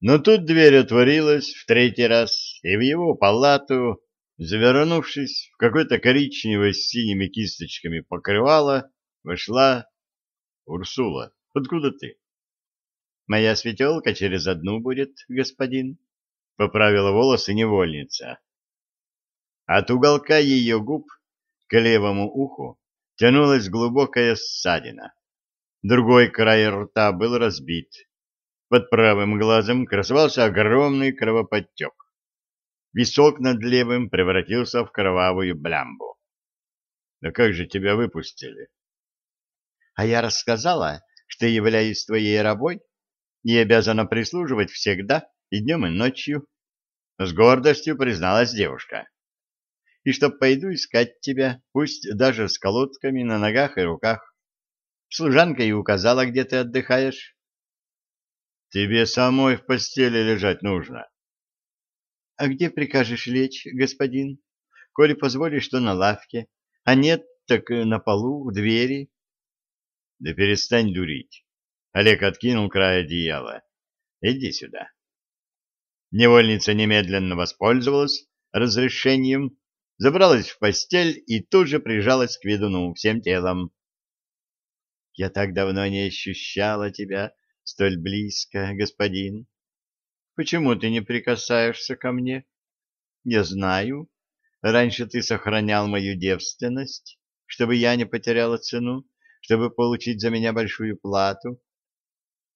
Но тут дверь отворилась в третий раз, и в его палату, завернувшись в какое-то коричневое с синими кисточками покрывало, вошла Урсула. Откуда ты? Моя светелка через одну будет, господин, — поправила волосы невольница. От уголка ее губ к левому уху тянулась глубокая ссадина. Другой край рта был разбит. Под правым глазом красовался огромный кровоподтек. Висок над левым превратился в кровавую блямбу. «Да как же тебя выпустили?» «А я рассказала, что являюсь твоей рабой и обязана прислуживать всегда, и днем, и ночью», — с гордостью призналась девушка. «И что пойду искать тебя, пусть даже с колодками на ногах и руках. Служанка и указала, где ты отдыхаешь». Тебе самой в постели лежать нужно. — А где прикажешь лечь, господин? Коли позволишь, что на лавке, а нет, так на полу, у двери. — Да перестань дурить. Олег откинул край одеяла. — Иди сюда. Невольница немедленно воспользовалась разрешением, забралась в постель и тут же прижалась к ведуну всем телом. — Я так давно не ощущала тебя, столь близко, господин? Почему ты не прикасаешься ко мне? Я знаю, раньше ты сохранял мою девственность, чтобы я не потеряла цену, чтобы получить за меня большую плату.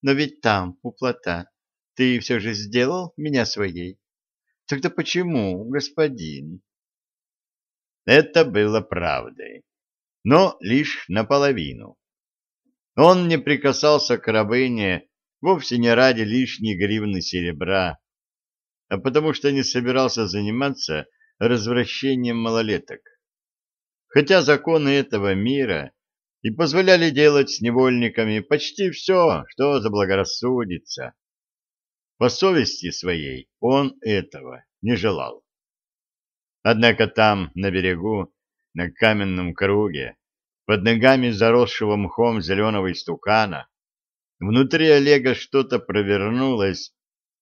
Но ведь там, у плота, ты все же сделал меня своей. Тогда почему, господин? Это было правдой, но лишь наполовину. Он не прикасался к рабыне вовсе не ради лишней гривны серебра, а потому что не собирался заниматься развращением малолеток. Хотя законы этого мира и позволяли делать с невольниками почти все, что заблагорассудится. По совести своей он этого не желал. Однако там, на берегу, на каменном круге, под ногами заросшего мхом зеленого истукана. Внутри Олега что-то провернулось,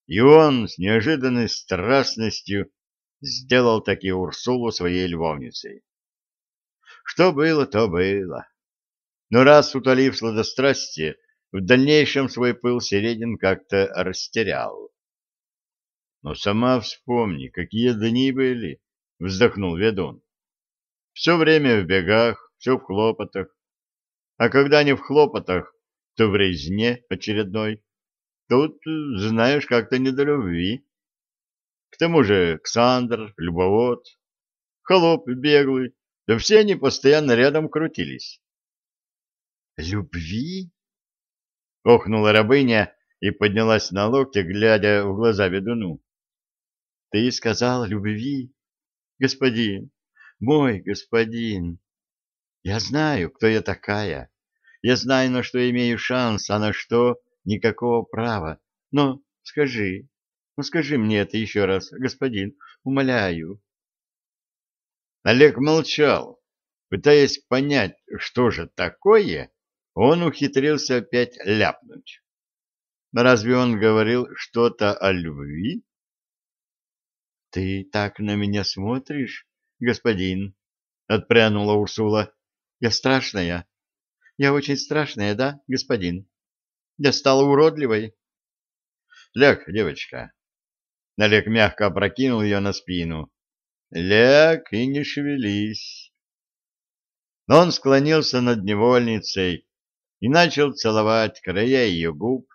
и он с неожиданной страстностью сделал таки Урсулу своей львовницей. Что было, то было. Но раз утолив сладострастие, в дальнейшем свой пыл Середин как-то растерял. Но сама вспомни, какие дни были, — вздохнул ведун. Все время в бегах, все в хлопотах. А когда не в хлопотах, то в резне очередной. Тут, знаешь, как-то не до любви. К тому же Ксандр, Любовод, Холоп беглый, да все они постоянно рядом крутились. «Любви?» — охнула рабыня и поднялась на локте, глядя в глаза ведуну. «Ты сказал любви, господин, мой господин. Я знаю, кто я такая. Я знаю, на что имею шанс, а на что никакого права. Но скажи, ну скажи мне это еще раз, господин, умоляю. Олег молчал, пытаясь понять, что же такое, он ухитрился опять ляпнуть. Разве он говорил что-то о любви? — Ты так на меня смотришь, господин? — отпрянула Урсула. Я страшная. Я очень страшная, да, господин? Я стала уродливой. Ляг, девочка. Олег мягко опрокинул ее на спину. Ляг и не шевелись. Но он склонился над невольницей и начал целовать края ее губ,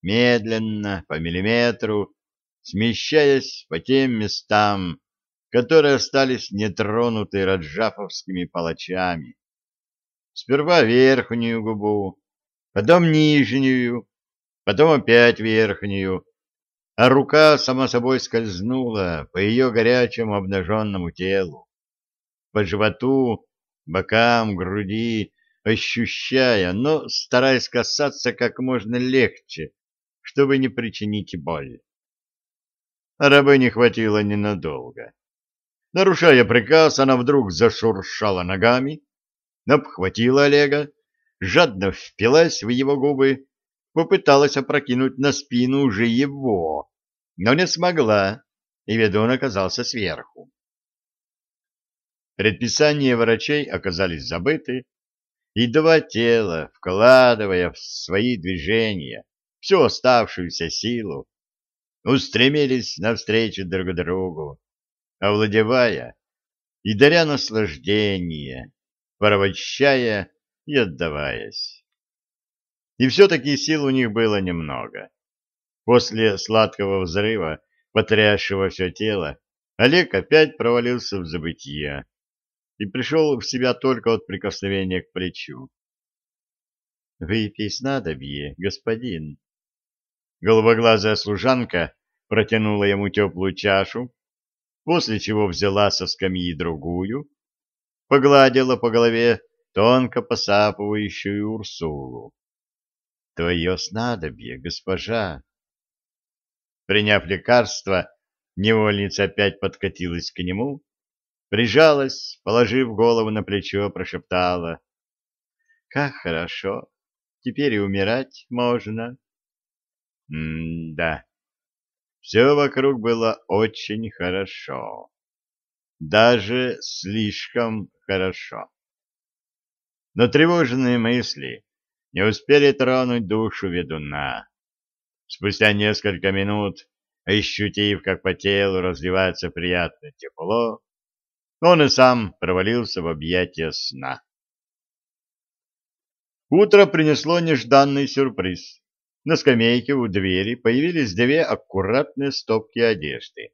медленно, по миллиметру, смещаясь по тем местам, которые остались нетронуты раджафовскими палачами. Сперва верхнюю губу, потом нижнюю, потом опять верхнюю, а рука сама собой скользнула по ее горячему обнаженному телу, по животу, бокам, груди, ощущая, но стараясь касаться как можно легче, чтобы не причинить боль. Рабы не хватило ненадолго. Нарушая приказ, она вдруг зашуршала ногами, обхватила Олега, жадно впилась в его губы, попыталась опрокинуть на спину уже его, но не смогла, и ведун оказался сверху. Предписания врачей оказались забыты, и два тела, вкладывая в свои движения всю оставшуюся силу, устремились навстречу друг другу, овладевая и даря наслаждение, порабощая и отдаваясь. И все-таки сил у них было немного. После сладкого взрыва, потрясшего все тело, Олег опять провалился в забытье и пришел в себя только от прикосновения к плечу. — Выпей снадобье, господин. Голубоглазая служанка протянула ему теплую чашу, после чего взяла со скамьи другую, погладила по голове тонко посапывающую Урсулу. — Твое снадобье, госпожа. Приняв лекарство, невольница опять подкатилась к нему, прижалась, положив голову на плечо, прошептала. — Как хорошо! Теперь и умирать можно. М-да. Все вокруг было очень хорошо. Даже слишком хорошо. Но тревожные мысли не успели тронуть душу ведуна. Спустя несколько минут, ощутив, как по телу разливается приятное тепло, он и сам провалился в объятия сна. Утро принесло нежданный сюрприз. На скамейке у двери появились две аккуратные стопки одежды.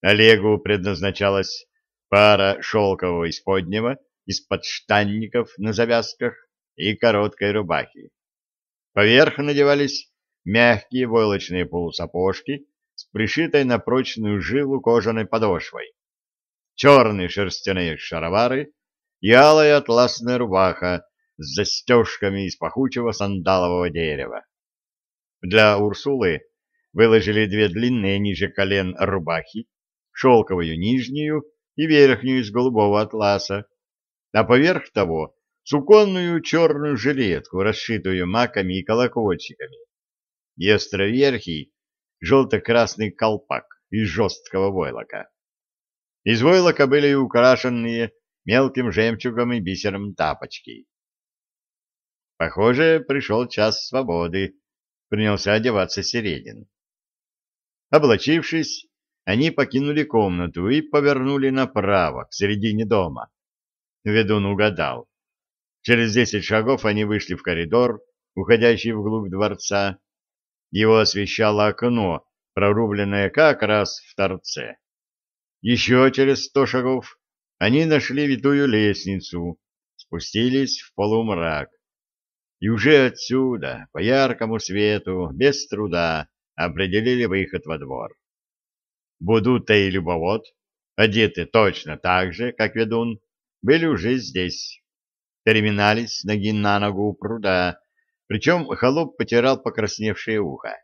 Олегу предназначалась пара шелкового исподнего из подштанников на завязках и короткой рубахи. Поверх надевались мягкие войлочные полусапожки с пришитой на прочную жилу кожаной подошвой черные шерстяные шаровары и алая атласная рубаха с застежками из пахучего сандалового дерева. Для Урсулы выложили две длинные ниже колен рубахи, шелковую нижнюю и верхнюю из голубого атласа, а поверх того суконную черную жилетку, расшитую маками и колокольчиками, и островерхий желто-красный колпак из жесткого войлока. Из войлока были украшенные мелким жемчугом и бисером тапочки. Похоже, пришел час свободы, принялся одеваться Середин. Облачившись, они покинули комнату и повернули направо, к середине дома. Ведун угадал. Через десять шагов они вышли в коридор, уходящий вглубь дворца. Его освещало окно, прорубленное как раз в торце. Еще через сто шагов они нашли витую лестницу, спустились в полумрак. И уже отсюда, по яркому свету, без труда, определили выход во двор. Будута и Любовод, одеты точно так же, как ведун, были уже здесь. Переминались ноги на ногу у пруда, причем холоп потирал покрасневшее ухо.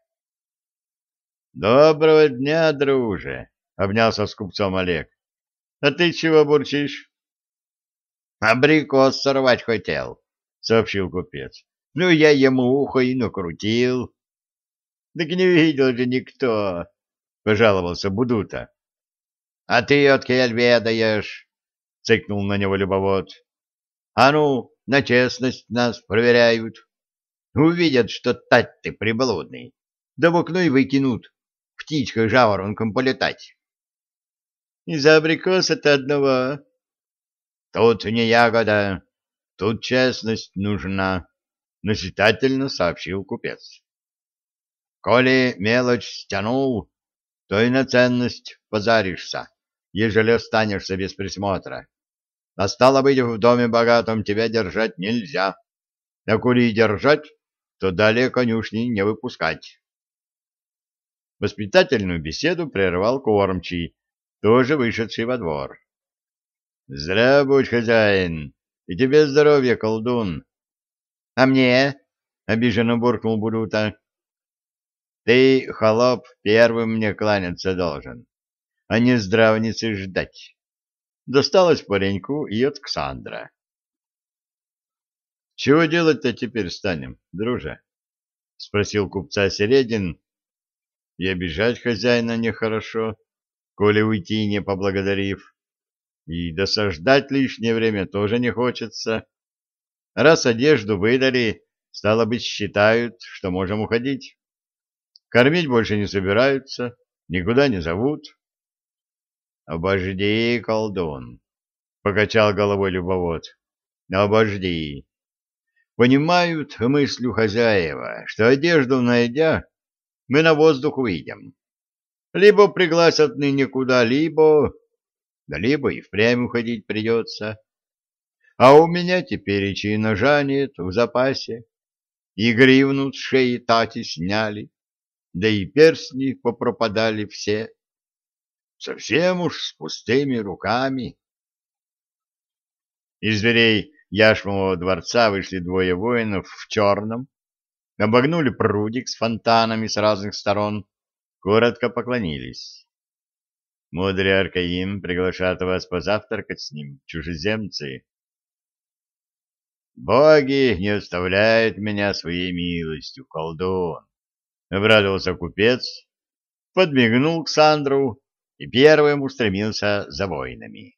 «Доброго дня, друже!» обнялся с купцом Олег. — А ты чего бурчишь? — Абрикос сорвать хотел, — сообщил купец. — Ну, я ему ухо и накрутил. — Так не видел же никто, — пожаловался Будута. — А ты от ведаешь? — цыкнул на него любовод. — А ну, на честность нас проверяют. Увидят, что тать ты приблудный, да в окно и выкинут, птичкой жаворонком полетать. Из-за абрикоса-то одного. Тут не ягода, тут честность нужна, — назидательно сообщил купец. Коли мелочь стянул, то и на ценность позаришься, ежели останешься без присмотра. А стало быть, в доме богатом тебя держать нельзя. А коли держать, то далее конюшни не выпускать. Воспитательную беседу прервал кормчий, тоже вышедший во двор. — Зря будь, хозяин, и тебе здоровья, колдун. — А мне? — обиженно буркнул Бурута. — Ты, холоп, первым мне кланяться должен, а не здравницы ждать. Досталось пареньку и от Ксандра. — Чего делать-то теперь станем, друже? спросил купца Середин. И обижать хозяина нехорошо, коли уйти не поблагодарив. И досаждать лишнее время тоже не хочется. Раз одежду выдали, стало быть, считают, что можем уходить. Кормить больше не собираются, никуда не зовут. — Обожди, колдун, — покачал головой любовод. — Обожди. Понимают мыслью хозяева, что одежду найдя, мы на воздух выйдем. Либо пригласят ныне куда-либо, да либо и впрямь уходить придется. А у меня теперь и ножа нет в запасе, и гривну с шеи тати сняли, да и перстни попропадали все. Совсем уж с пустыми руками. Из дверей Яшмового дворца вышли двое воинов в черном, обогнули прудик с фонтанами с разных сторон, коротко поклонились. Мудрый Аркаим приглашает вас позавтракать с ним, чужеземцы. Боги не оставляют меня своей милостью, колдун. Обрадовался купец, подмигнул к Сандру и первым устремился за воинами.